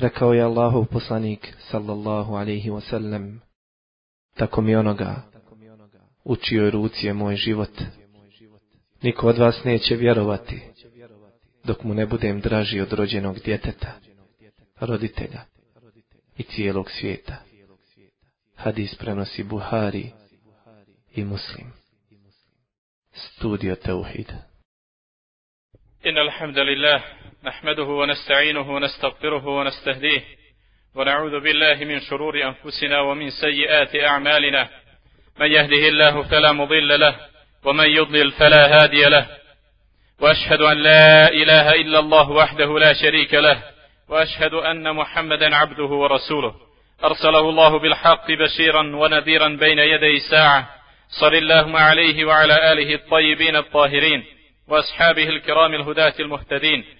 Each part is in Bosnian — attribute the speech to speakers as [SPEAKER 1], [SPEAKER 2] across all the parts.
[SPEAKER 1] Rekao je Allahov poslanik, sallallahu alaihi wasallam, tako mi onoga, u čioj ruci je moj život. Niko od vas neće vjerovati, dok mu ne budem draži od rođenog djeteta, roditelja i cijelog svijeta. Hadis prenosi Buhari i Muslim. Studio
[SPEAKER 2] Teuhid. Inna alhamdulillah. نحمده ونستعينه ونستغفره ونستهديه ونعوذ بالله من شرور أنفسنا ومن سيئات أعمالنا. من يهده الله فلا مضل له ومن يضلل فلا هادي له. وأشهد أن لا إله إلا الله وحده لا شريك له وأشهد أن محمدا عبده ورسوله. أرسله الله بالحق بشيرا ونذيرا بين يدي الساعة صل اللهم عليه وعلى آله الطيبين الطاهرين وأصحابه الكرام الهداة المهتدين.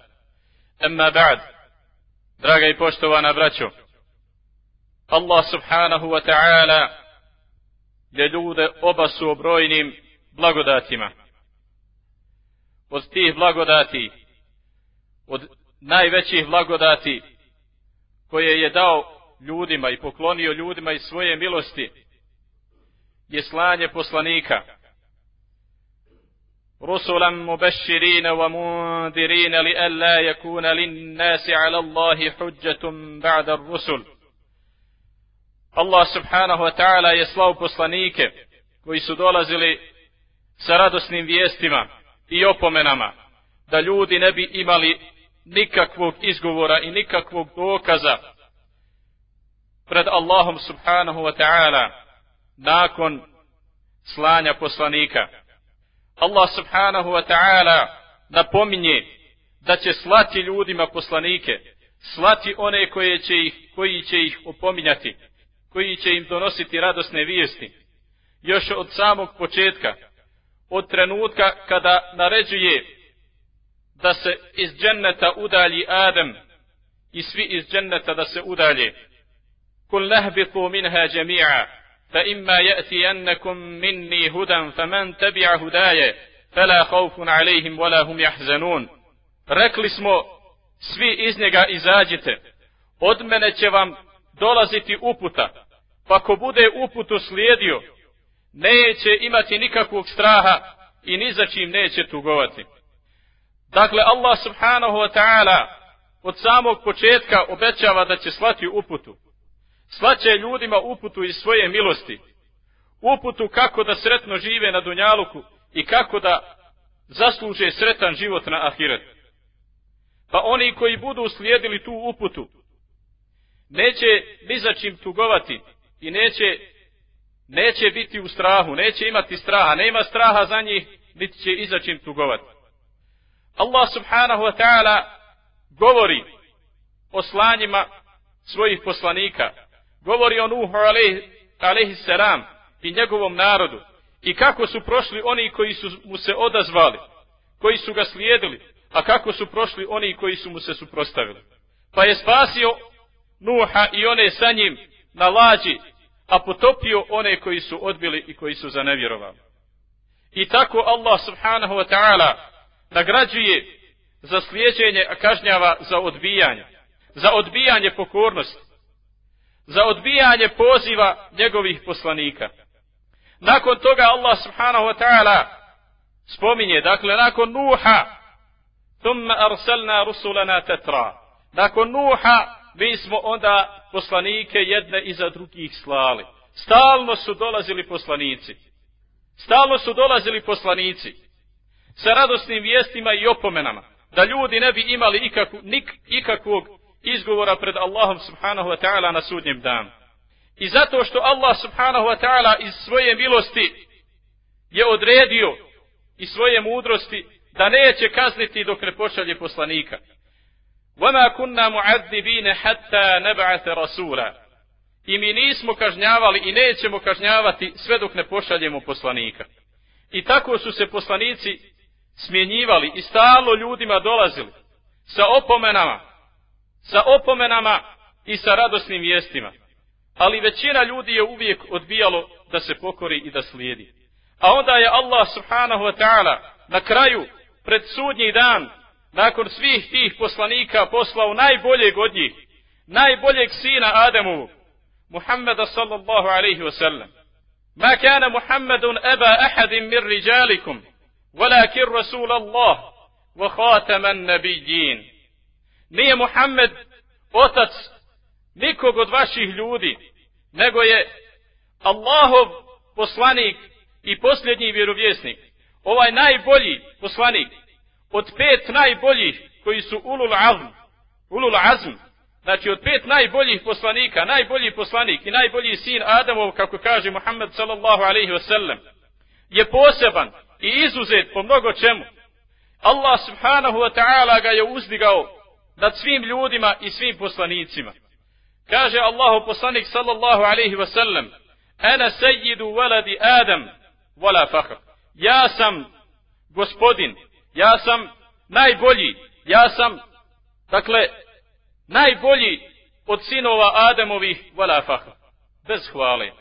[SPEAKER 2] Amma ba'd. Draga i poštovana braćo. Allah subhanahu wa ta'ala je ljude oba su obrojnim blagodatima. Od tih blagodati, od najvećih blagodati koje je dao ljudima i poklonio ljudima iz svoje milosti je slanje poslanika. رسلا مبشرين ومنذرين لئلا يكون للناس على الله حجة بعد الرسل Allah subhanahu wa ta'ala je slao poslanike koji su dolazili sa radosnim vijestima i opomenama da ljudi ne bi imali nikakvog izgovora i nikakvog dokaza pred Allahom subhanahu wa ta'ala nakon slanja poslanika. Allah subhanahu wa ta'ala napominje da će slati ljudima poslanike, slati one koje će ih, koji će ih opominjati, koji će im donositi radosne vijesti. Još od samog početka, od trenutka kada naređuje da se iz dženneta udalji Adem i svi iz dženneta da se udalje. Kul nehbitu minha džemi'a, فإما imma ya'tiyannakum minni hudan faman tabi'a hudaye, fala khawfun alayhim wala hum yahzanun. Rekli smo, svi iz njega izađite, od mene će vam dolaziti uputa, pa ko bude uputu slijedio, neće imati nikakvog straha i ni za čim neće tugovati. Dakle, Allah subhanahu wa ta'ala od samog početka obećava da će slati uputu. Slaće ljudima uputu iz svoje milosti. Uputu kako da sretno žive na Dunjaluku i kako da zasluže sretan život na Ahiret. Pa oni koji budu slijedili tu uputu, neće ni za čim tugovati i neće, neće biti u strahu, neće imati straha, nema straha za njih, niti će i za čim tugovati. Allah subhanahu wa ta'ala govori o slanjima svojih poslanika, govori o Nuhu alaihi, salam i njegovom narodu i kako su prošli oni koji su mu se odazvali, koji su ga slijedili, a kako su prošli oni koji su mu se suprostavili. Pa je spasio Nuha i one sa njim na lađi, a potopio one koji su odbili i koji su zanevjerovali. I tako Allah subhanahu wa ta'ala nagrađuje za slijedjenje, a kažnjava za odbijanje. Za odbijanje pokornosti. Za odbijanje poziva njegovih poslanika. Nakon toga Allah subhanahu wa ta'ala spominje, dakle, nakon Nuha, thumma arsalna rusulana tetra. Nakon Nuha, mi smo onda poslanike jedne iza drugih slali. Stalno su dolazili poslanici. Stalno su dolazili poslanici sa radosnim vijestima i opomenama, da ljudi ne bi imali ikakvu, nik, ikakvog izgovora pred Allahom subhanahu wa ta'ala na sudnjem danu. I zato što Allah subhanahu wa ta'ala iz svoje milosti je odredio i svoje mudrosti da neće kazniti dok ne pošalje poslanika. وَمَا كُنَّا مُعَذِّبِينَ حَتَّى نَبْعَثَ رَسُولًا I mi nismo kažnjavali i nećemo kažnjavati sve dok ne pošaljemo poslanika. I tako su se poslanici smjenjivali i stalo ljudima dolazili sa opomenama, sa opomenama i sa radosnim vijestima. Ali većina ljudi je uvijek odbijalo da se pokori i da slijedi. A onda je Allah subhanahu wa ta'ala na kraju, pred sudnji dan, nakon svih tih poslanika poslao najboljeg od njih, najboljeg sina Ademu, Muhammeda sallallahu alaihi wa sallam. Ma kana Muhammedun eba ahadin mir rijalikum, walakin Rasul Allah, wa khataman nabijin. Nije Muhammed otac nikog od vaših ljudi, nego je Allahov poslanik i posljednji vjerovjesnik. Ovaj najbolji poslanik od pet najboljih koji su ulul azm, ulul azm, znači od pet najboljih poslanika, najbolji poslanik i najbolji sin Adamov, kako kaže Muhammed sallallahu alaihi wasallam, je poseban i izuzet po mnogo čemu. Allah subhanahu wa ta'ala ga je uzdigao nad svim ljudima i svim poslanicima. Kaže Allahu poslanik sallallahu alaihi wasallam, Ana sejidu waladi Adam, wala fakr. Ja sam gospodin, ja sam najbolji, ja sam, dakle, najbolji od sinova Adamovih wala fakr. Bez hvale.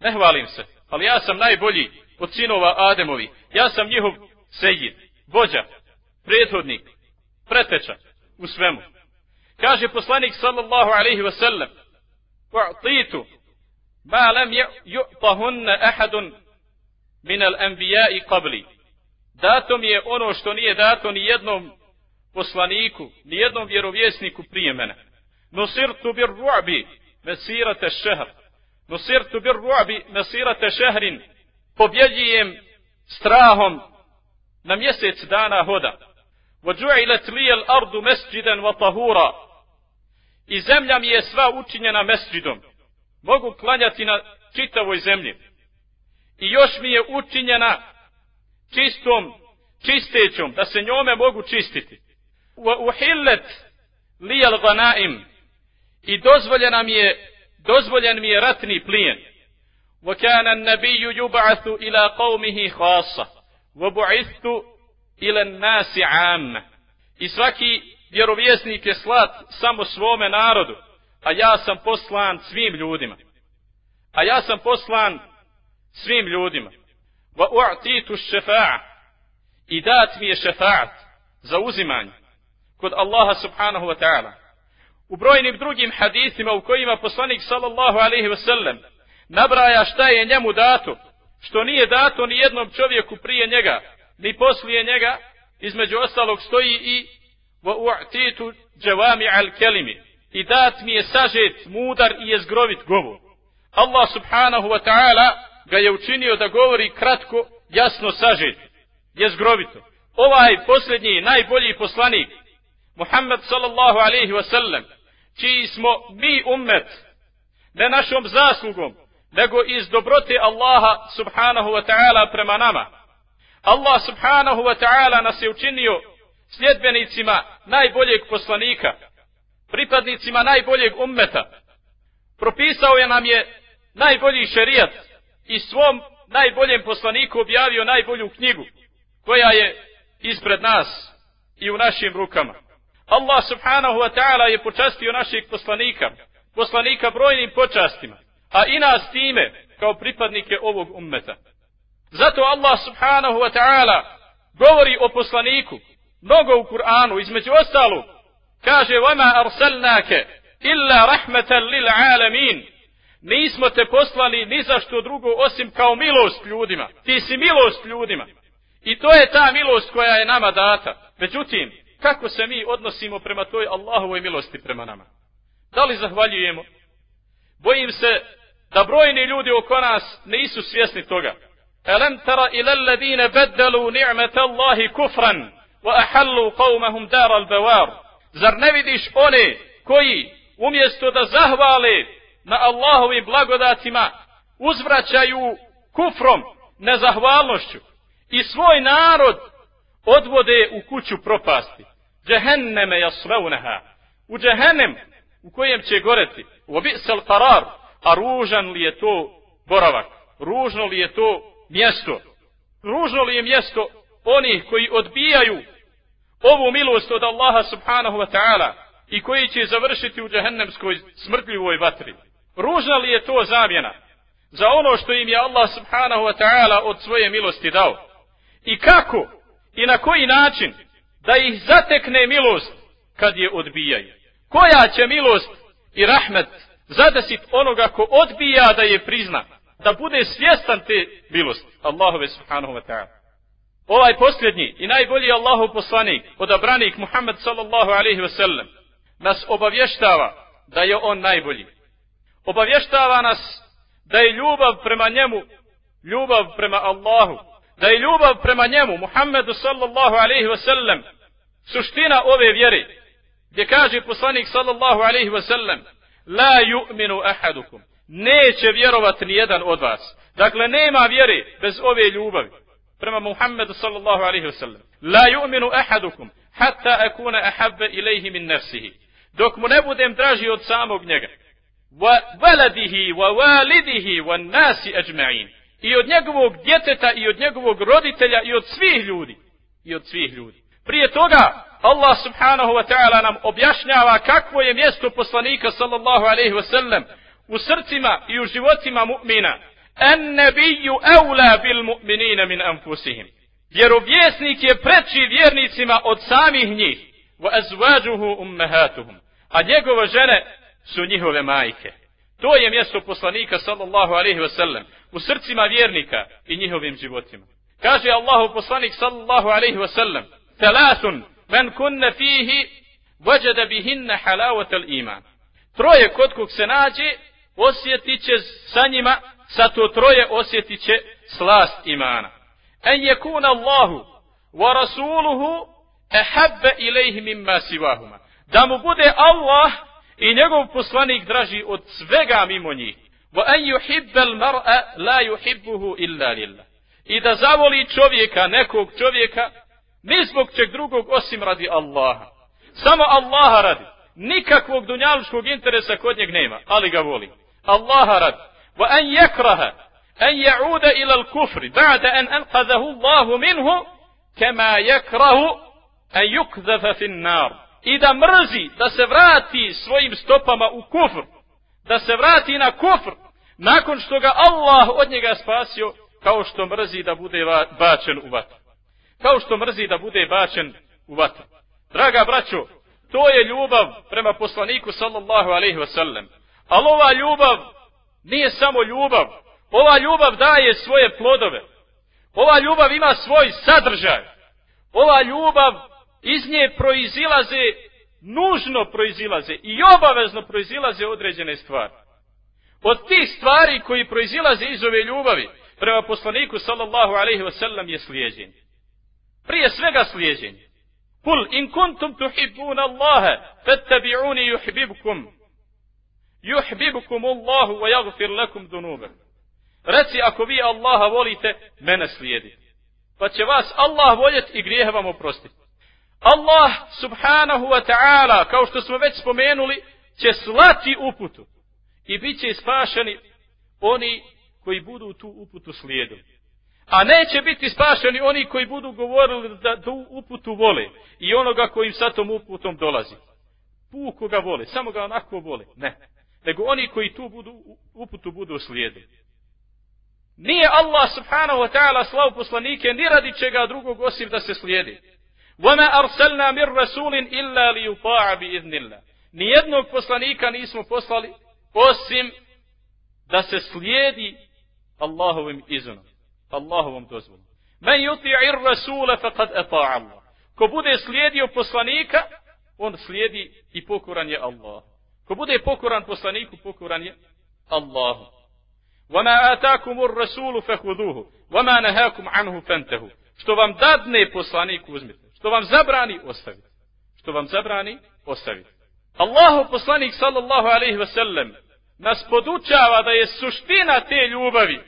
[SPEAKER 2] Ne hvalim se, ali ja sam najbolji od sinova Ademovi. Ja sam njihov sejid, vođa, prethodnik, preteča u svemu. Kaže poslanik sallallahu alaihi wa sallam, u'titu ma lam yu'tahunna ahadun min al-anbiya'i qabli. Dato mi je ono što nije dato ni jednom poslaniku, ni jednom vjerovjesniku prije mene. Nusirtu bir ru'bi mesirate šehr. Nusirtu bir ru'bi mesirate šehrin. Pobjeđujem strahom na mjesec dana hoda. وجعلت لي الأرض مسجدا وطهورا i zemlja mi je sva učinjena mesđidom. Mogu klanjati na čitavoj zemlji. I još mi je učinjena čistom, čistećom, da se njome mogu čistiti. Uhillet lijal ganaim i dozvoljena mi je, dozvoljen mi je ratni plijen. وكان النبي يبعث إلى قومه خاصة وبعثت ilen nasi am. I svaki vjerovjesnik je slat samo svome narodu, a ja sam poslan svim ljudima. A ja sam poslan svim ljudima. Va u'titu šefa'a. I dat mi je šefa'at za uzimanje kod Allaha subhanahu wa ta'ala. U brojnim drugim hadisima u kojima poslanik sallallahu alaihi wa sallam nabraja šta je njemu dato, što nije dato ni jednom čovjeku prije njega, ni poslije njega, između ostalog stoji i wa u'titu džavami al kelimi i dat mi je sažet, mudar i jezgrovit govor. Allah subhanahu wa ta'ala ga je učinio da govori kratko, jasno sažet, jezgrovito. Ovaj posljednji, najbolji poslanik, Muhammed sallallahu alaihi wa sallam, čiji smo mi ummet, ne našom zaslugom, nego iz dobrote Allaha subhanahu wa ta'ala prema nama. Allah subhanahu wa ta'ala nas je učinio sljedbenicima najboljeg poslanika, pripadnicima najboljeg ummeta. Propisao je nam je najbolji šerijat i svom najboljem poslaniku objavio najbolju knjigu koja je ispred nas i u našim rukama. Allah subhanahu wa ta'ala je počastio našeg poslanika, poslanika brojnim počastima, a i nas time kao pripadnike ovog ummeta. Zato Allah subhanahu wa ta'ala govori o poslaniku mnogo u Kur'anu, između ostalog, kaže وَمَا أَرْسَلْنَاكَ إِلَّا رَحْمَةً لِلْعَالَمِينَ Nismo te poslali ni za što drugo osim kao milost ljudima. Ti si milost ljudima. I to je ta milost koja je nama data. Međutim, kako se mi odnosimo prema toj Allahovoj milosti prema nama? Da li zahvaljujemo Bojim se da brojni ljudi oko nas nisu svjesni toga. Alam tara إلى الذين بدلوا نعمة الله kufran wa قومهم qawmahum البوار al-bawar. Zar ne vidiš one koji umjesto da zahvale na Allahovim blagodatima uzvraćaju kufrom, nezahvalnošću i svoj narod odvode u kuću propasti. Džehenneme jasveuneha. U jehennem u kojem će goreti. U obisel qarar. A ružan li je to boravak? Ružno li je to mjesto? Ružno li je mjesto onih koji odbijaju ovu milost od Allaha subhanahu wa ta'ala i koji će završiti u džahennemskoj smrtljivoj vatri? Ružna li je to zamjena za ono što im je Allah subhanahu wa ta'ala od svoje milosti dao? I kako i na koji način da ih zatekne milost kad je odbijaju? Koja će milost i rahmet zadesit onoga ko odbija da je prizna, da bude svjestan te milosti Allahove subhanahu wa ta'ala. Ovaj posljednji i najbolji Allahov poslanik, odabranik Muhammed sallallahu alaihi wa sallam, nas obavještava da je on najbolji. Obavještava nas da je ljubav prema njemu, ljubav prema Allahu, da je ljubav prema njemu, Muhammedu sallallahu alaihi wa sallam, suština ove vjere, gdje kaže poslanik sallallahu alaihi wa sallam, la yu'minu ahadukum, neće vjerovati ni jedan od vas. Dakle, nema vjere bez ove ljubavi prema Muhammedu sallallahu alaihi wasallam. La yu'minu ahadukum, hatta akuna ahabbe ilaihi min nafsihi. Dok mu ne budem draži od samog njega. Wa waladihi, wa walidihi, wa nasi ajma'in. I od njegovog djeteta, i od njegovog roditelja, i od svih ljudi. I od svih ljudi. Prije toga, Allah subhanahu wa ta'ala nam objašnjava kakvo je mjesto poslanika sallallahu alaihi wasallam sallam u srcima i u životima mu'mina. En nebiju eula bil mu'minina min anfusihim. Vjerovjesnik je preči vjernicima od samih njih. Wa azvađuhu ummahatuhum. A njegove žene su njihove majke. To je mjesto poslanika sallallahu alaihi wa sallam u srcima vjernika i njihovim životima. Kaže Allahu poslanik sallallahu alaihi wa sallam Thalathun men kunne fihi vajada bihinna halavatal iman. Troje kod kog se nađe, osjetit će sa njima, sa to troje osjetit će slast imana. En je kuna Allahu wa rasuluhu ehabbe ilaihi mimma sivahuma. Da mu bude Allah i njegov poslanik draži od svega mimo njih. Wa en yuhibbe al mar'a la yuhibbuhu illa lillah. I da zavoli čovjeka, nekog čovjeka, Ni zbog čeg drugog osim radi Allaha. Samo Allaha radi. Nikakvog dunjalučkog interesa kod njeg nema, ali ga voli. Radi. Wa an yakraha an ya'uda ila al-kufr ba'da an anqadhahu Allah minhu kama yakrahu an yukdhafa fi an-nar. I da mrzi da se vrati svojim stopama u kufr. Da se vrati na kufr nakon što ga Allah od njega spasio kao što mrzi da bude bačen u vatru kao što mrzi da bude bačen u vatru. Draga braćo, to je ljubav prema poslaniku sallallahu alaihi wasallam. Ali ova ljubav nije samo ljubav. Ova ljubav daje svoje plodove. Ova ljubav ima svoj sadržaj. Ova ljubav iz nje proizilaze, nužno proizilaze i obavezno proizilaze određene stvari. Od tih stvari koji proizilaze iz ove ljubavi prema poslaniku sallallahu alaihi wasallam je slijeđenje. Prije svega slijeđenje. Kul in kuntum tuhibbuna Allaha fattabi'uni yuhibbukum. Juhbibukum Allahu wa jagfir lakum dunube. Reci ako vi Allaha volite, mene slijedi. Pa će vas Allah voljet i grijehe vam oprostiti. Allah subhanahu wa ta'ala, kao što smo već spomenuli, će slati uputu i bit će ispašeni oni koji budu tu uputu slijedili. A neće biti spašeni oni koji budu govorili da tu uputu vole i onoga koji sa tom uputom dolazi. Puko ga vole, samo ga onako vole. Ne Nego oni koji tu budu, uputu budu slijedili. Nije Allah subhanahu wa ta'ala slav poslanike ni radi čega drugog osim da se slijedi. وَمَا أَرْسَلْنَا مِرْ رَسُولٍ إِلَّا لِيُطَاعَ بِإِذْنِ اللَّهِ Nijednog poslanika nismo poslali osim da se slijedi Allahovim izunom. Allahovom dozvolom. Men yuti'ir rasula faqad ata'a Allah. Ko bude slijedio poslanika, on slijedi i pokoran je Allah. Ko bude pokoran poslaniku, pokoran je
[SPEAKER 3] Allahu. وَمَا آتَاكُمُ الرَّسُولُ فَهُذُوهُ وَمَا نَهَاكُمْ عَنْهُ فَانْتَهُ Što vam dadne poslanik uzmite. Što vam zabrani ostavite. Što vam zabrani ostavite. Allahu poslanik sallallahu alaihi ve sellem nas podučava da je suština te ljubavi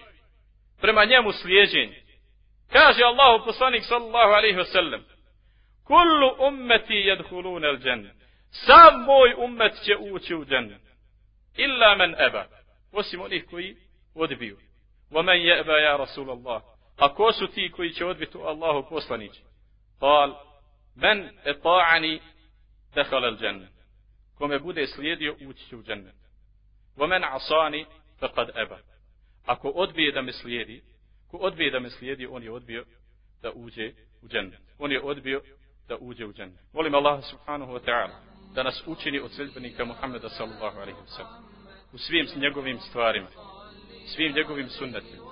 [SPEAKER 3] prema njemu slijeđenje. Kaže Allahu poslanik sallallahu alaihi ve sellem Kullu ummeti jedhulun el Sam moj ummet će ući u džennet. Illa men eba. Osim onih koji odbiju. Wa men jeba ja Rasulallah. A ko su ti koji će odbiti Allahu poslanići? Kal, men eta'ani dehal el džennet. Kome bude slijedio ući će u džennet. Wa men asani faqad eba. Ako odbije da me slijedi, ko odbije da me slijedi, on je odbio da uđe u džennet. On je odbio da uđe u džennet. Molim Allah subhanahu wa ta'ala da nas učini od sljedbenika Muhammeda sallallahu alaihi wa sallam. U svim njegovim stvarima, svim njegovim sunnetima,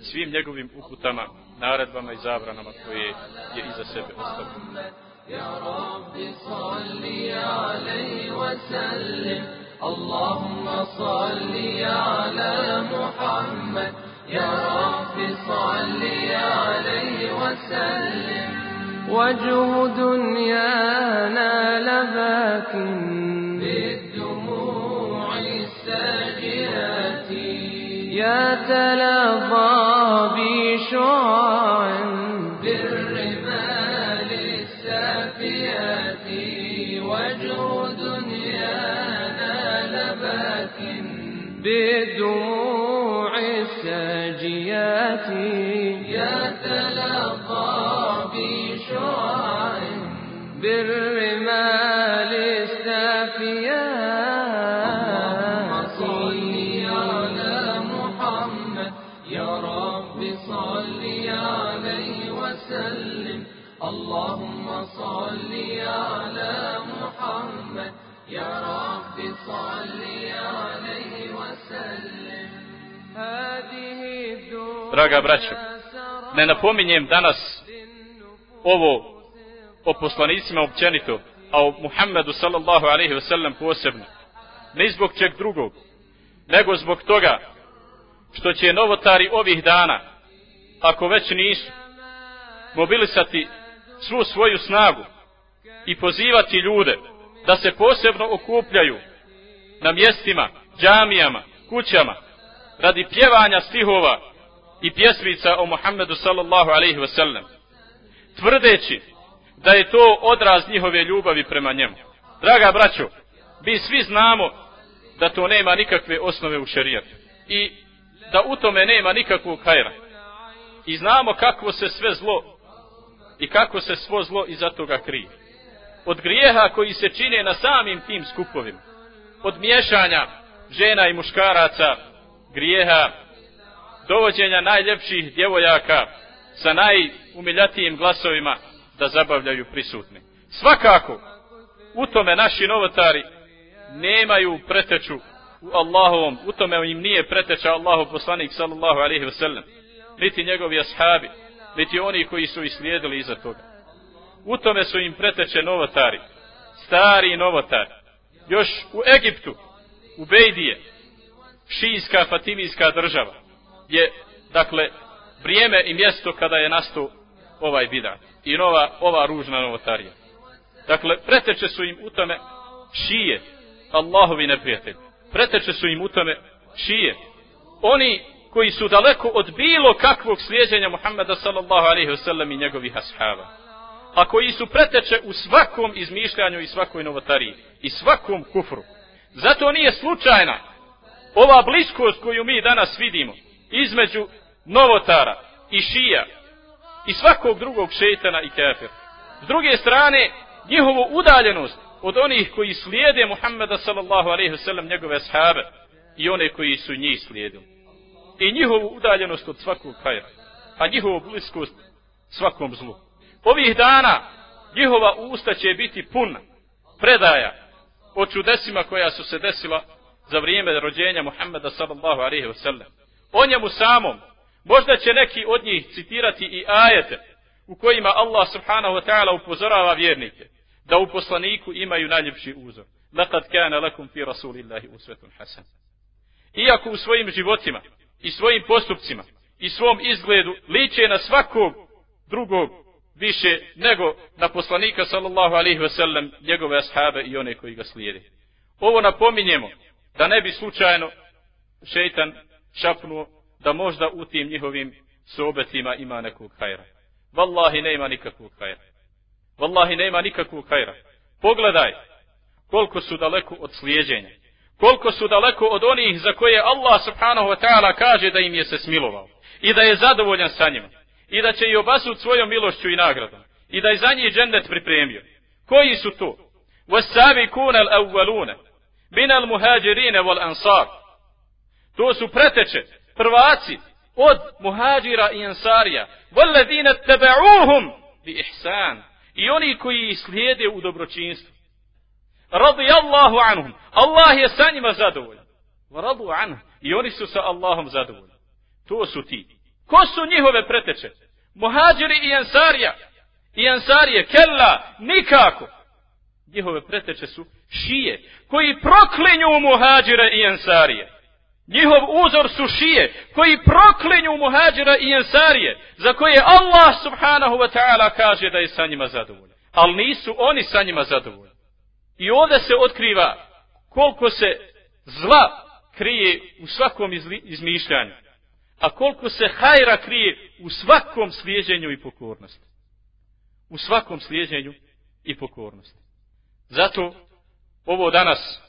[SPEAKER 3] svim njegovim uputama, naredbama i zabranama koje je iza sebe ostavio. يا رب صل عليه وسلم اللهم صل على محمد يا رب صل عليه وسلم وجه دنيانا ذاك بالدموع الساجرات يا تلظى بشعار
[SPEAKER 2] Draga braćo, ne napominjem danas ovo o poslanicima općenito, a o Muhammedu sallallahu alaihi ve sellem posebno. Ne zbog čeg drugog, nego zbog toga što će novotari ovih dana, ako već nisu, mobilisati svu svoju snagu i pozivati ljude da se posebno okupljaju na mjestima, džamijama, kućama, radi pjevanja stihova i pjesmica o Muhammedu sallallahu alaihi ve sellem tvrdeći da je to odraz njihove ljubavi prema njemu. Draga braćo, mi svi znamo da to nema nikakve osnove u šerijatu i da u tome nema nikakvog hajra. I znamo kako se sve zlo i kako se svo zlo iza toga krije. Od grijeha koji se čine na samim tim skupovima, od miješanja žena i muškaraca, grijeha, dovođenja najljepših djevojaka sa najumiljatijim glasovima da zabavljaju prisutni. Svakako, u tome naši novotari nemaju preteču u Allahovom, u tome im nije preteča Allahov poslanik sallallahu alaihi ve sellem, niti njegovi ashabi, niti oni koji su islijedili iza toga. U tome su im preteče novotari, stari novotari. Još u Egiptu, u Bejdije, šijska fatimijska država, je, dakle, vrijeme i mjesto kada je nastao ovaj bidat i nova, ova ružna novotarija. Dakle, preteče su im u tome šije, Allahovi neprijatelji. Preteče su im u tome šije. Oni koji su daleko od bilo kakvog slijeđenja Muhammeda sallallahu alaihi wasallam i njegovih ashaba. A koji su preteče u svakom izmišljanju i svakoj novotariji i svakom kufru. Zato nije slučajna ova bliskost koju mi danas vidimo između novotara i šija i svakog drugog šeitana i kafir. S druge strane, njihovu udaljenost od onih koji slijede Muhammeda sallallahu alaihi wasallam njegove ashabe i one koji su njih slijedili. I njihovu udaljenost od svakog hajra, a njihovu bliskost svakom zlu. Ovih dana njihova usta će biti puna predaja o čudesima koja su se desila za vrijeme rođenja Muhammeda sallallahu alaihi wasallam. O njemu samom, Možda će neki od njih citirati i ajete u kojima Allah subhanahu wa ta'ala upozorava vjernike da u poslaniku imaju najljepši uzor. Lekad kana lakum fi rasulillahi usvetun hasan. Iako u svojim životima i svojim postupcima i svom izgledu liče na svakog drugog više nego na poslanika sallallahu alaihi wasallam, njegove ashabe i one koji ga slijede. Ovo napominjemo da ne bi slučajno šeitan šapnuo da možda u tim njihovim sobetima ima nekog hajra. Wallahi nema nikakvog hajra. Wallahi nema nikakvog hajra. Pogledaj koliko su daleko od slijeđenja. Koliko su daleko od onih za koje Allah subhanahu wa ta'ala kaže da im je se smilovao. I da je zadovoljan sa njima. I da će i obasut svojom milošću i nagradom. I da je za njih džennet pripremio. Koji su to? وَسَّابِكُونَ الْأَوَّلُونَ مِنَ الْمُهَاجِرِينَ وَالْأَنصَارِ To su preteče, prvaci od muhađira i ansarija. Valladine tebe'uhum bi ihsan. I oni koji ih slijede u dobročinstvu. Radijallahu anhum. Allah je sa njima zadovoljan. Radu anhum. I oni su sa Allahom zadovoljni. To su ti. Ko su njihove preteče? Muhađiri i ansarija. I ansarije. Kella. Nikako. Njihove preteče su šije. Koji proklinju muhađire i ansarije. Njihov uzor su šije koji proklinju muhađira i ensarije za koje Allah subhanahu wa ta'ala kaže da je sa njima zadovoljan. Ali nisu oni sa njima zadovoljni. I ovdje se otkriva koliko se zla krije u svakom izmišljanju. A koliko se hajra krije u svakom slijeđenju i pokornosti. U svakom slijeđenju i pokornosti. Zato ovo danas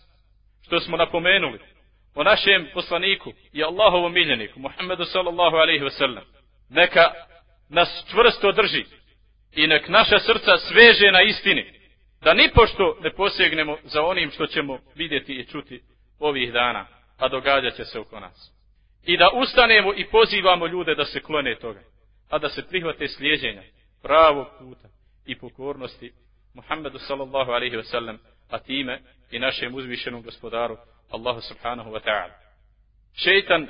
[SPEAKER 2] što smo napomenuli o našem poslaniku i Allahovom miljeniku, Muhammedu sallallahu alaihi ve sellem, neka nas čvrsto drži i nek naša srca sveže na istini, da ni pošto ne posegnemo za onim što ćemo vidjeti i čuti ovih dana, a događat će se oko nas. I da ustanemo i pozivamo ljude da se klone toga, a da se prihvate slijeđenja pravog puta i pokornosti Muhammedu sallallahu alaihi ve sellem, a time i našem uzvišenom gospodaru Allahu subhanahu wa ta'ala. Šeitan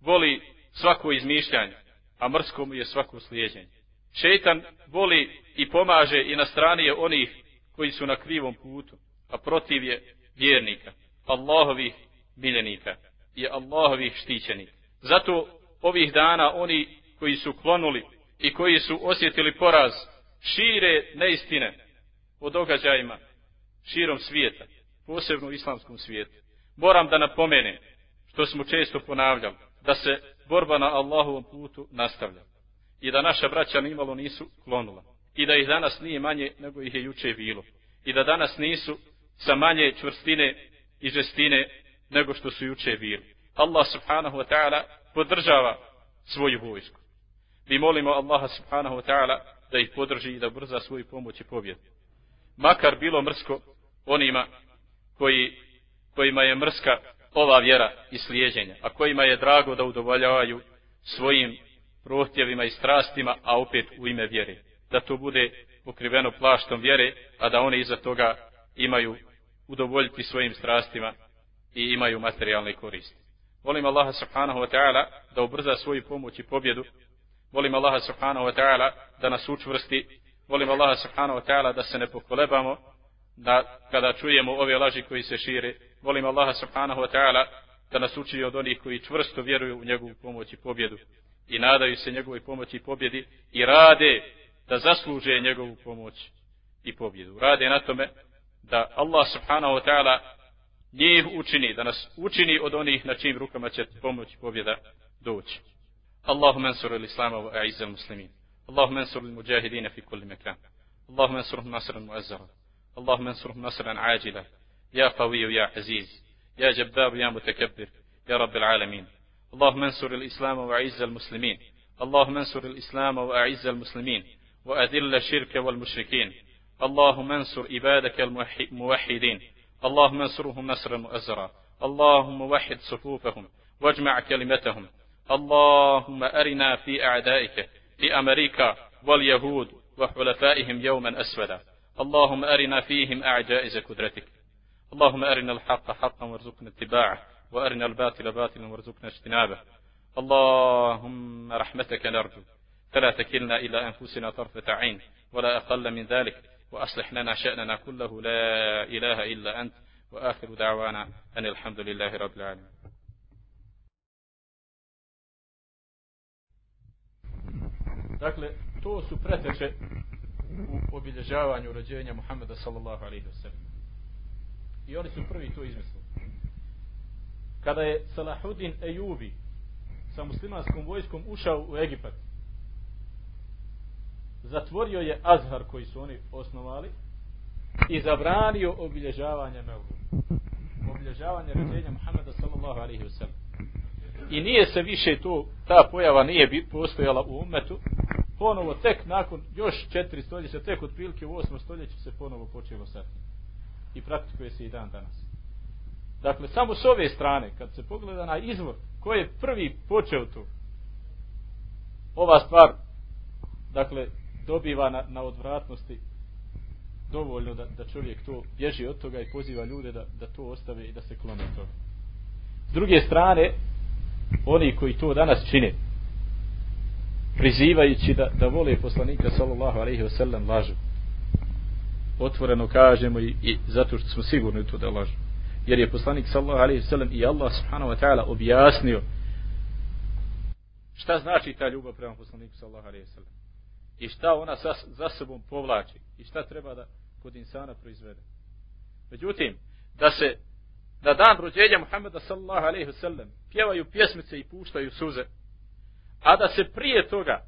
[SPEAKER 2] voli svako izmišljanje, a mrsko mu je svako slijeđenje. Šeitan voli i pomaže i na strani je onih koji su na krivom putu, a protiv je vjernika, Allahovih miljenika i Allahovih štićenika. Zato ovih dana oni koji su klonuli i koji su osjetili poraz šire neistine o događajima širom svijeta, posebno u islamskom svijetu moram da napomenem, što smo često ponavljali, da se borba na Allahovom putu nastavlja. I da naša braća nimalo nisu klonula. I da ih danas nije manje nego ih je juče bilo. I da danas nisu sa manje čvrstine i žestine nego što su juče bili. Allah subhanahu wa ta'ala podržava svoju vojsku. Mi molimo Allaha subhanahu wa ta'ala da ih podrži i da brza svoju pomoć i pobjedu. Makar bilo mrsko onima koji kojima je mrska ova vjera i slijedjenje, a kojima je drago da udovoljavaju svojim prohtjevima i strastima, a opet u ime vjere. Da to bude pokriveno plaštom vjere, a da one iza toga imaju udovoljiti svojim strastima i imaju materijalne koristi. Volim Allaha subhanahu wa ta'ala da ubrza svoju pomoć i pobjedu. Volim Allaha subhanahu wa ta'ala da nas učvrsti. Volim Allaha subhanahu wa ta'ala da se ne pokolebamo da kada čujemo ove laži koji se šire volim Allaha subhanahu wa ta'ala da nas uči od onih koji čvrsto vjeruju u njegovu pomoć i pobjedu i nadaju se njegovoj pomoći i pobjedi i rade da zasluže njegovu pomoć i pobjedu. Rade na tome da Allah subhanahu wa ta'ala njih učini, da nas učini od onih na čim rukama će pomoć i pobjeda doći. Allahumma ansur al-Islam wa a'izz al-muslimin. Allahumma ansur al-mujahidina fi kulli makan. Allahumma ansurhum nasran Allahumma ansurhum nasran ajila. يا قوي يا عزيز. يا جبار يا متكبر. يا رب العالمين. اللهم انصر الإسلام وأعز المسلمين. اللهم انصر الإسلام وأعز المسلمين. وأذل الشرك والمشركين. اللهم انصر عبادك الموحدين. اللهم انصرهم نصرا مؤزرا. اللهم وحد صفوفهم. واجمع كلمتهم. اللهم أرنا في أعدائك في أمريكا واليهود وحلفائهم يوما أسودا. اللهم أرنا فيهم أعجائز قدرتك. اللهم أرنا الحق حقا وارزقنا اتباعه وأرنا الباطل باطلا وارزقنا اجتنابه. اللهم رحمتك نرجو فلا تكلنا إلى أنفسنا طرفة عين ولا أقل من ذلك وأصلح لنا شأننا كله. لا إله إلا أنت وآخر دعوانا أن الحمد لله رب العالمين. Dakle, to su preteče u obilježavanju rođenja Muhammeda sallallahu alaihi wa sallam. I oni su prvi to izmislili. Kada je Salahuddin Ejubi sa muslimanskom vojskom ušao u Egipat, zatvorio je Azhar koji su oni osnovali i zabranio obilježavanje Mevlu. Obilježavanje rođenja Muhammeda sallallahu alaihi wa sallam. I nije se više to, ta pojava nije postojala u umetu, ponovo tek nakon još četiri stoljeća, tek otprilike u osmom stoljeću se ponovo počelo sa I praktikuje se i dan danas. Dakle, samo s ove strane, kad se pogleda na izvor, ko je prvi počeo tu, ova stvar, dakle, dobiva na, na odvratnosti dovoljno da, da čovjek to bježi od toga i poziva ljude da, da to ostave i da se klone toga. S druge strane, oni koji to danas čine, prizivajući da, da vole poslanika sallallahu alaihi wa sallam lažu. Otvoreno kažemo i, i zato što smo sigurni u to da lažu. Jer je poslanik sallallahu alaihi wa sallam i Allah subhanahu wa ta'ala objasnio šta znači ta ljubav prema poslaniku sallallahu alaihi wa sallam. I šta ona sa, za sobom povlači. I šta treba da kod insana proizvede. Međutim, da se na dan rođenja Muhammeda sallallahu alaihi wa sallam pjevaju pjesmice i puštaju suze, a da se prije toga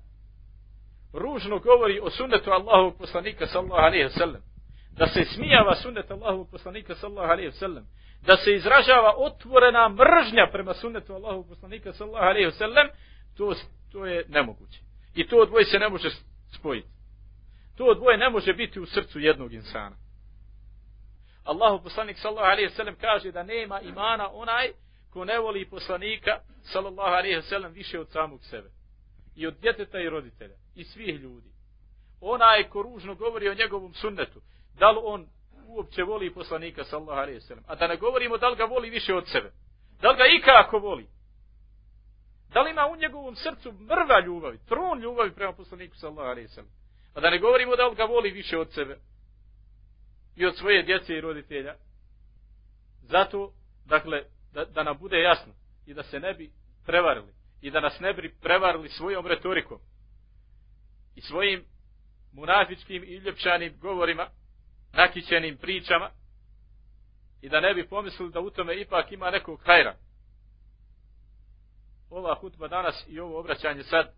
[SPEAKER 2] ružno govori o sunnetu Allahovog poslanika sallallahu alejhi ve sellem da se smijava sunnet Allahovog poslanika sallallahu alejhi ve sellem da se izražava otvorena mržnja prema sunnetu Allahovog poslanika sallallahu alejhi ve sellem to to je nemoguće. I to dvoje se ne može spojiti. To dvoje ne može biti u srcu jednog insana. Allahov poslanik sallallahu alejhi ve sellem kaže da nema imana onaj ko ne voli poslanika sallallahu alaihi wasallam, više od samog sebe. I od djeteta i roditelja. I svih ljudi. Onaj ko ružno govori o njegovom sunnetu da li on uopće voli poslanika sallallahu alaihi wasallam. a da ne govorimo da li ga voli više od sebe. Da li ga ikako voli? Da li ima u njegovom srcu mrva ljubavi tron ljubavi prema poslaniku sallallahu alaihi wasallam. a da ne govorimo da li ga voli više od sebe i od svoje djece i roditelja? Zato dakle da, da nam bude jasno i da se ne bi prevarili i da nas ne bi prevarili svojom retorikom i svojim munafičkim i ljepčanim govorima, nakićenim pričama i da ne bi pomislili da u tome ipak ima nekog hajra. Ova hutba danas i ovo obraćanje sad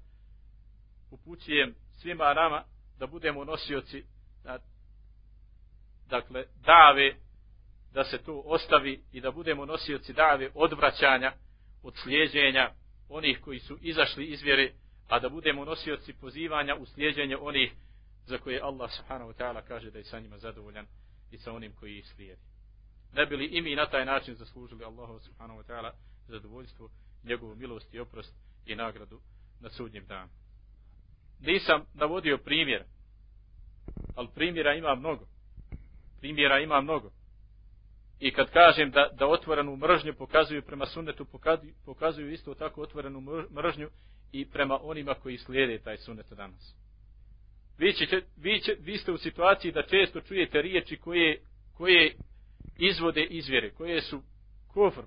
[SPEAKER 2] upućujem svima nama da budemo nosioci dakle dave da se to ostavi i da budemo nosioci dave odvraćanja od slijeđenja onih koji su izašli iz vjere, a da budemo nosioci pozivanja u slijeđenje onih za koje Allah subhanahu wa ta'ala kaže da je sa njima zadovoljan i sa onim koji ih slijedi. Ne bili i mi na taj način zaslužili Allahu subhanahu wa ta'ala zadovoljstvo, njegovu milost i oprost i nagradu na sudnjem danu. Nisam navodio primjer, ali primjera ima mnogo. Primjera ima mnogo. I kad kažem da, da otvorenu mržnju pokazuju prema sunnetu, pokazuju, isto tako otvorenu mržnju i prema onima koji slijede taj sunnet danas. Vi, ćete, vi, će, vi ste u situaciji da često čujete riječi koje, koje izvode izvjere, koje su kufr.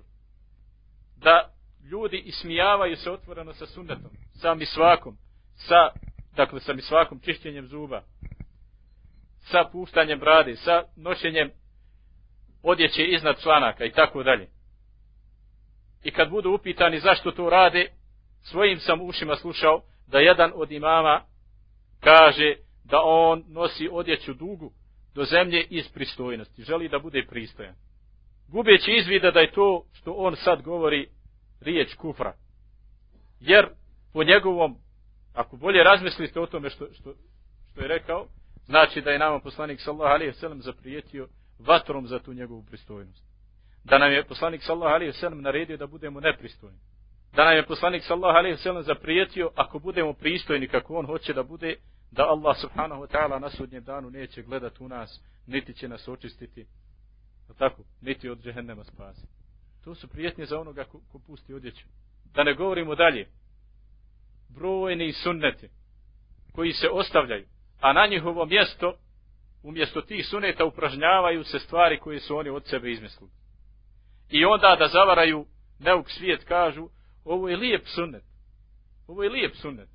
[SPEAKER 2] Da ljudi ismijavaju se otvoreno sa sunnetom, sa misvakom, sa, dakle, sa misvakom, čišćenjem zuba, sa puštanjem brade, sa nošenjem odjeće iznad članaka i tako dalje. I kad budu upitani zašto to rade, svojim sam ušima slušao da jedan od imama kaže da on nosi odjeću dugu do zemlje iz pristojnosti. Želi da bude pristojan. Gubeći izvida da je to što on sad govori riječ kufra. Jer po njegovom, ako bolje razmislite o tome što, što, što je rekao, znači da je nama poslanik sallahu alaihi sallam zaprijetio vatrom za tu njegovu pristojnost. Da nam je poslanik sallallahu alejhi ve sellem naredio da budemo nepristojni. Da nam je poslanik sallallahu alejhi ve sellem zaprijetio ako budemo pristojni kako on hoće da bude, da Allah subhanahu wa ta'ala na sudnjem danu neće gledati u nas, niti će nas očistiti. Tako, niti od džehennema spasi. To su prijetnje za onoga ko, ko pusti odjeću. Da ne govorimo dalje. Brojni sunneti koji se ostavljaju, a na njihovo mjesto umjesto tih suneta upražnjavaju se stvari koje su oni od sebe izmislili. I onda da zavaraju neuk svijet kažu, ovo je lijep sunet. Ovo je lijep sunet.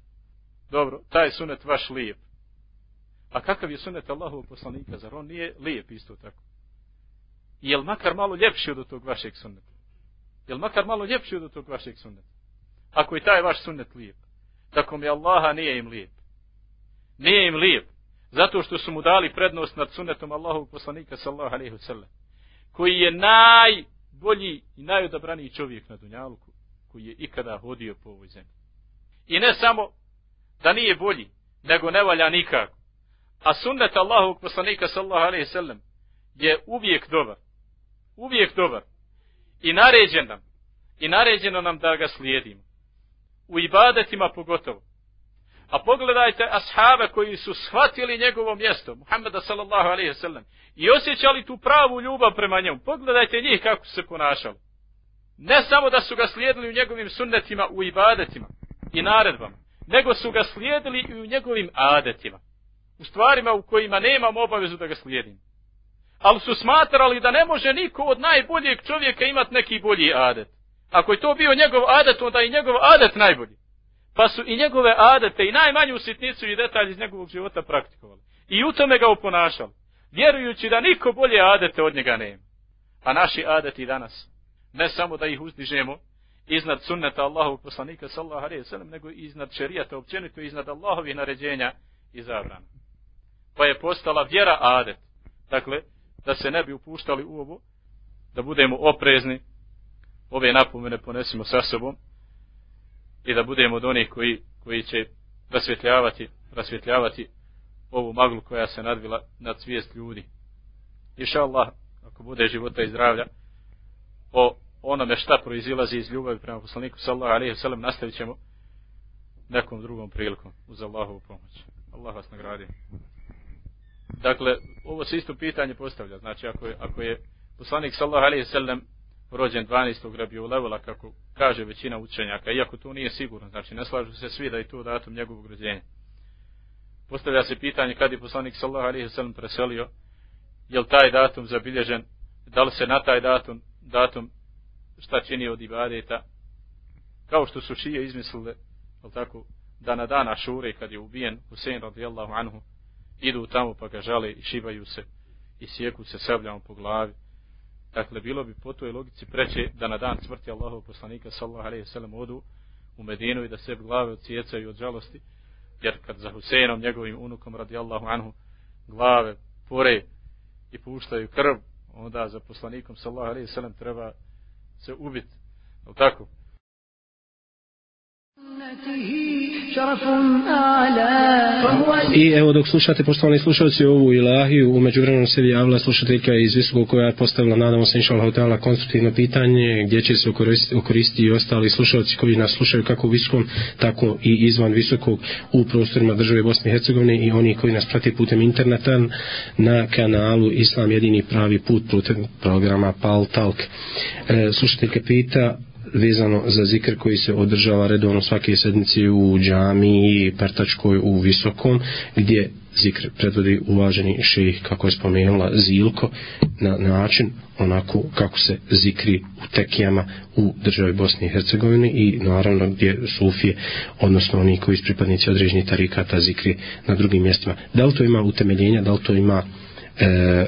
[SPEAKER 2] dobro, taj sunet vaš lijep. A kakav je sunet Allahovog poslanika, zar on nije lijep isto tako? Je li makar malo ljepši od tog vašeg sunneta? Je li makar malo ljepši od tog vašeg sunneta? Ako je taj vaš sunnet lijep. Tako mi Allaha nije im lijep. Nije im lijep. Zato što su mu dali prednost nad sunetom Allahovog poslanika sallahu alaihi ve sellem, Koji je najbolji i najodabraniji čovjek na Dunjaluku. Koji je ikada hodio po ovoj zemlji. I ne samo da nije bolji, nego ne valja nikako. A sunnet Allahovog poslanika sallahu alaihi ve sallam je uvijek dobar. Uvijek dobar. I naređen nam. I naređeno nam da ga slijedimo. U ibadetima pogotovo. A pogledajte ashabe koji su shvatili njegovo mjesto, Muhammeda sallallahu alaihi sallam, i osjećali tu pravu ljubav prema njemu. Pogledajte njih kako su se ponašali. Ne samo da su ga slijedili u njegovim sunnetima, u ibadetima i naredbama, nego su ga slijedili i u njegovim adetima. U stvarima u kojima nemam obavezu da ga slijedim. Ali su smatrali da ne može niko od najboljeg čovjeka imati neki bolji adet. Ako je to bio njegov adet, onda i njegov adet najbolji. Pa su i njegove adete i najmanju sitnicu i detalj iz njegovog života praktikovali. I u tome ga uponašali. Vjerujući da niko bolje adete od njega nema. A naši adeti danas, ne samo da ih uzdižemo iznad sunneta Allahovog poslanika sallallahu alaihi sallam, nego iznad šerijata općenito, iznad Allahovih naređenja i zabrana. Pa je postala vjera adet. Dakle, da se ne bi upuštali u ovo, da budemo oprezni, ove napomene ponesimo sa sobom i da budemo od onih koji, koji će rasvjetljavati, rasvjetljavati ovu maglu koja se nadvila nad svijest ljudi. Iša Allah, ako bude života i zdravlja, o onome šta proizilazi iz ljubavi prema poslaniku sallahu alaihi wa sallam nastavit ćemo nekom drugom prilikom uz Allahovu pomoć. Allah vas nagradi. Dakle, ovo se isto pitanje postavlja. Znači, ako je, ako je poslanik sallahu alaihi wa sallam rođen 12. rabiulevola, kako kaže većina učenjaka, iako to nije sigurno, znači ne slažu se svi da je to datum njegovog rođenja. Postavlja se pitanje kad je poslanik sallallahu alaihi sallam preselio, je li taj datum zabilježen, da li se na taj datum, datum šta čini od ibadeta, kao što su šije izmislile, je tako, da na dana šure kad je ubijen Husein radijallahu anhu, idu tamo pa ga žale i šibaju se i sjeku se sabljama po glavi, Dakle, bilo bi po toj logici preće da na dan smrti Allahov poslanika sallallahu alejhi ve sellem odu u Medinu i da se glave odsjecaju od žalosti, jer kad za Husejnom, njegovim unukom radijallahu anhu, glave pore i puštaju krv, onda za poslanikom sallallahu alejhi ve sellem treba se ubiti. Je tako?
[SPEAKER 4] I evo dok slušate poštovani slušalci ovu ilahiju, umeđu vremenom se javila slušateljka iz Visokog koja je postavila, nadamo se inša hotela, konstruktivno pitanje gdje će se okoristiti i ostali slušalci koji nas slušaju kako u Visokom, tako i izvan Visokog u prostorima države Bosne i Hercegovine i oni koji nas prati putem interneta na kanalu Islam jedini pravi put putem programa Pal Talk. E, slušateljka pita vezano za zikr koji se održava redovno svake sedmice u džami Pertačkoj u Visokom, gdje zikr predvodi uvaženi šejih, kako je spomenula, Zilko, na način onako kako se zikri u tekijama u državi Bosne i Hercegovine i naravno gdje Sufije, odnosno oni koji su pripadnici određenih tarikata zikri na drugim mjestima. Da li to ima utemeljenja, da li to ima e,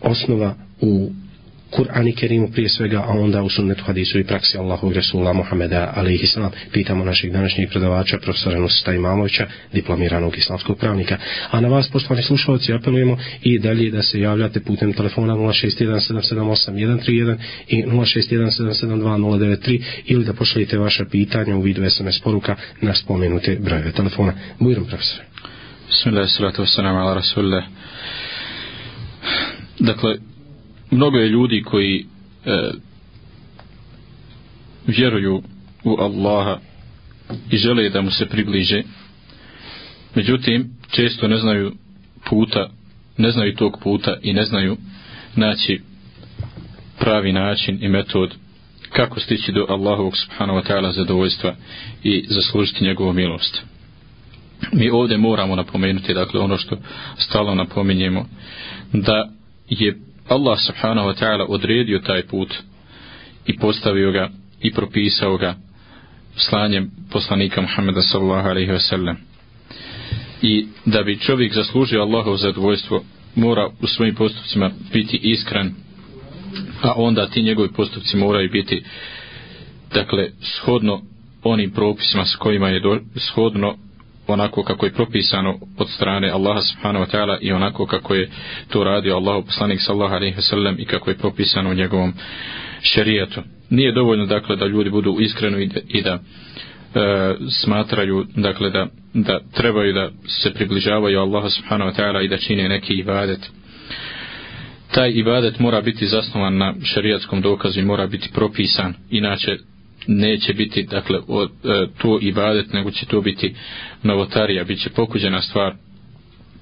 [SPEAKER 4] osnova u Kur'an i Kerimu prije svega, a onda u sunnetu hadisu i praksi Allahu Resula Muhammeda alaihi salam, pitamo našeg današnjeg predavača, profesora Nusita Imamovića, diplomiranog islamskog pravnika. A na vas, poštovani slušalci, apelujemo i dalje da se javljate putem telefona 061778131 i 061772093 ili da pošaljete vaše pitanja u vidu SMS poruka na spomenute brojeve telefona. Bujrom, profesor.
[SPEAKER 2] Bismillah, salatu wassalamu ala rasulillah. Dakle, mnogo je ljudi koji e, vjeruju u Allaha i žele da mu se približe. Međutim često ne znaju puta ne znaju tog puta i ne znaju naći pravi način i metod kako stići do Allahovog subhanahu wa ta'ala zadovoljstva i zaslužiti njegovu milost. Mi ovdje moramo napomenuti dakle ono što stalno napominjemo da je Allah subhanahu wa ta'ala odredio taj put i postavio ga i propisao ga slanjem poslanika Muhammeda sallallahu alaihi wa sallam. I da bi čovjek zaslužio Allahov zadovoljstvo mora u svojim postupcima biti iskren a onda ti njegovi postupci moraju biti dakle shodno onim propisima s kojima je do, shodno onako kako je propisano od strane Allaha subhanahu wa ta'ala i onako kako je to radio Allahu poslanik sallallahu alejhi ve wasallam i kako je propisano u njegovom šerijatu. Nije dovoljno dakle da ljudi budu iskreni i da, i da e, smatraju dakle da, da trebaju da se približavaju Allahu subhanahu wa ta'ala i da čine neki ibadet. Taj ibadet mora biti zasnovan na šerijatskom dokazu i mora biti propisan, inače neće biti dakle od, e, to ibadet nego će to biti novotarija bit će pokuđena stvar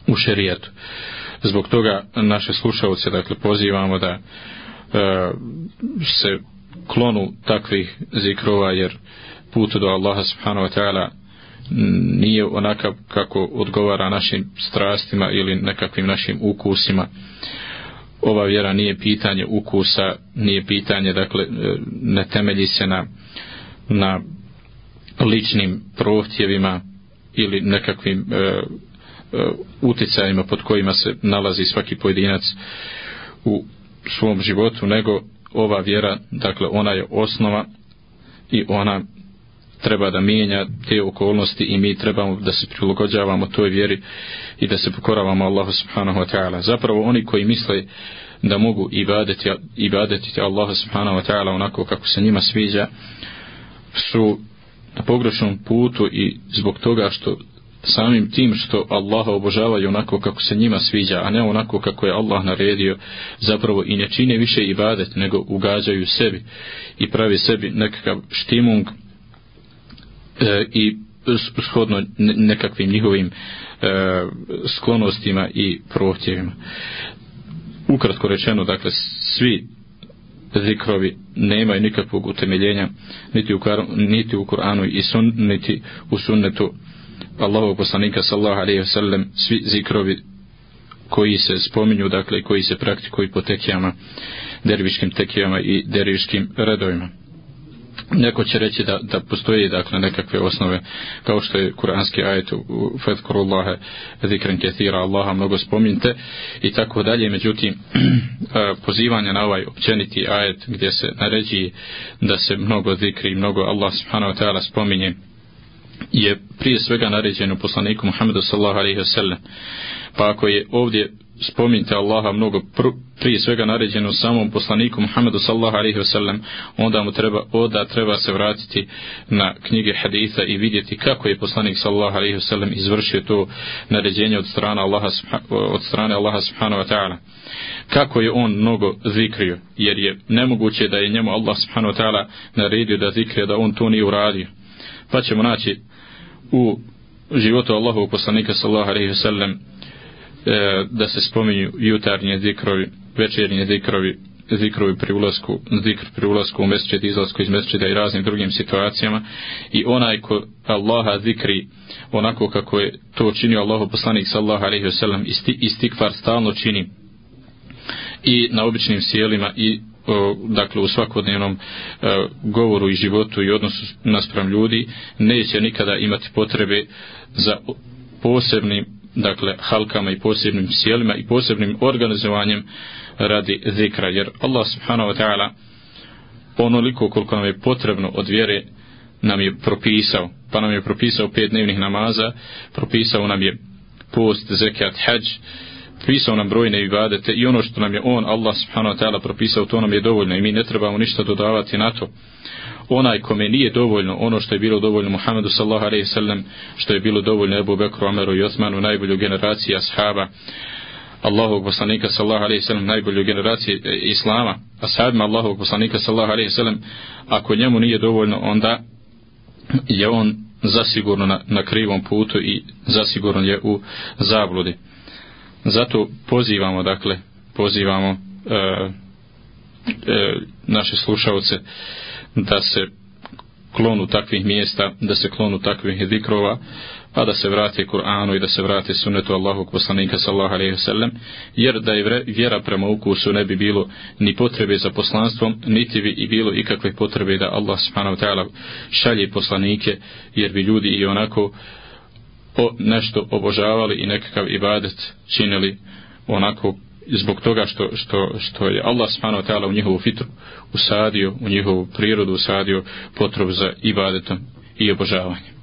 [SPEAKER 2] u šerijatu zbog toga naše slušalce dakle pozivamo da e, se klonu takvih zikrova jer put do Allaha subhanahu wa ta'ala nije onakav kako odgovara našim strastima ili nekakvim našim ukusima ova vjera nije pitanje ukusa nije pitanje dakle e, ne temelji se na na ličnim prohtjevima ili nekakvim e, e, uticajima pod kojima se nalazi svaki pojedinac u svom životu, nego ova vjera, dakle ona je osnova i ona treba da mijenja te okolnosti i mi trebamo da se prilagođavamo toj vjeri i da se pokoravamo Allahu subhanahu wa ta'ala. Zapravo oni koji misle da mogu ibadeti, ibadetiti Allahu subhanahu wa ta'ala onako kako se njima sviđa, su na pogrešnom putu i zbog toga što samim tim što Allaha obožavaju onako kako se njima sviđa, a ne onako kako je Allah naredio, zapravo i ne čine više ibadet, nego ugađaju sebi i pravi sebi nekakav štimung e, i shodno nekakvim njihovim e, sklonostima i prohtjevima. Ukratko rečeno, dakle, svi zikrovi nemaju nikakvog utemeljenja niti u, Kar niti u Kur'anu i sun, niti u sunnetu Allahovog poslanika sallahu alaihi wa sallam svi zikrovi koji se spominju dakle koji se praktikuju po tekijama derviškim tekijama i derviškim redovima neko će reći da, da postoji dakle nekakve osnove kao što je kuranski ajet u fadkurullaha zikran kathira Allaha mnogo spominjte i tako dalje. Međutim pozivanje na ovaj općeniti ajet gdje se naređi da se mnogo zikri i mnogo Allah subhanahu wa ta'ala spominje je prije svega naređeno poslaniku Muhammedu sallallahu alaihi ve sellem pa ako je ovdje spominjte Allaha mnogo pr prije svega naređeno samom poslaniku Muhammedu sallallahu alejhi ve sellem onda mu treba, onda treba se vratiti na knjige haditha i vidjeti kako je poslanik sallallahu alejhi ve sellem izvršio to naređenje od strane Allaha, od strane Allaha subhanahu wa ta'ala. Kako je on mnogo zikrio jer je nemoguće da je njemu Allah subhanahu wa ta'ala naredio da zikrije da on to nije uradio. Pa ćemo naći u životu Allahovog poslanika sallallahu alejhi ve sellem e, da se spominju jutarnje zikrovi, večernje zikrovi, zikrovi pri ulasku, zikr pri ulasku u mesečet, izlasku iz mesečeta i raznim drugim situacijama. I onaj ko Allaha zikri onako kako je to činio Allahu poslanik sallahu alaihi wasallam isti, istikvar stalno čini i na običnim sjelima i o, dakle u svakodnevnom e, govoru i životu i odnosu naspram ljudi neće nikada imati potrebe za posebnim dakle halkama i posebnim sjelima i posebnim organizovanjem radi zikra jer Allah subhanahu wa ta'ala onoliko koliko nam je potrebno od vjere nam je propisao. Pa nam je propisao pet dnevnih namaza propisao nam je post, zekat, hađ propisao nam brojne ibadete i ono što nam je on Allah subhanahu wa ta'ala propisao to nam je dovoljno i mi ne trebamo ništa dodavati na to onaj kome nije dovoljno ono što je bilo dovoljno Muhammedu sallallahu alejhi ve sellem, što je bilo dovoljno Ebu Bekru, Ameru i Osmanu najbolju generaciju ashaba Allahovog poslanika alejhi ve sellem najbolju generaciju e, Islama ashabima Allahovog poslanika alejhi ve sellem ako njemu nije dovoljno onda je on zasigurno na, na krivom putu i zasigurno je u zabludi. Zato pozivamo dakle pozivamo e, e, naše slušalce da se klonu takvih mjesta, da se klonu takvih zikrova, pa da se vrati Kur'anu i da se vrati sunnetu Allahog poslanika sallahu alaihi sallam, jer da je vjera prema ukusu ne bi bilo ni potrebe za poslanstvom, niti bi i bilo ikakve potrebe da Allah subhanahu ta'ala šalje poslanike, jer bi ljudi i onako o, nešto obožavali i nekakav ibadet činili onako zbog toga što, što, što je Allah subhanahu wa ta'ala u njihovu fitru usadio, u njihovu prirodu usadio potreb za ibadetom i obožavanjem.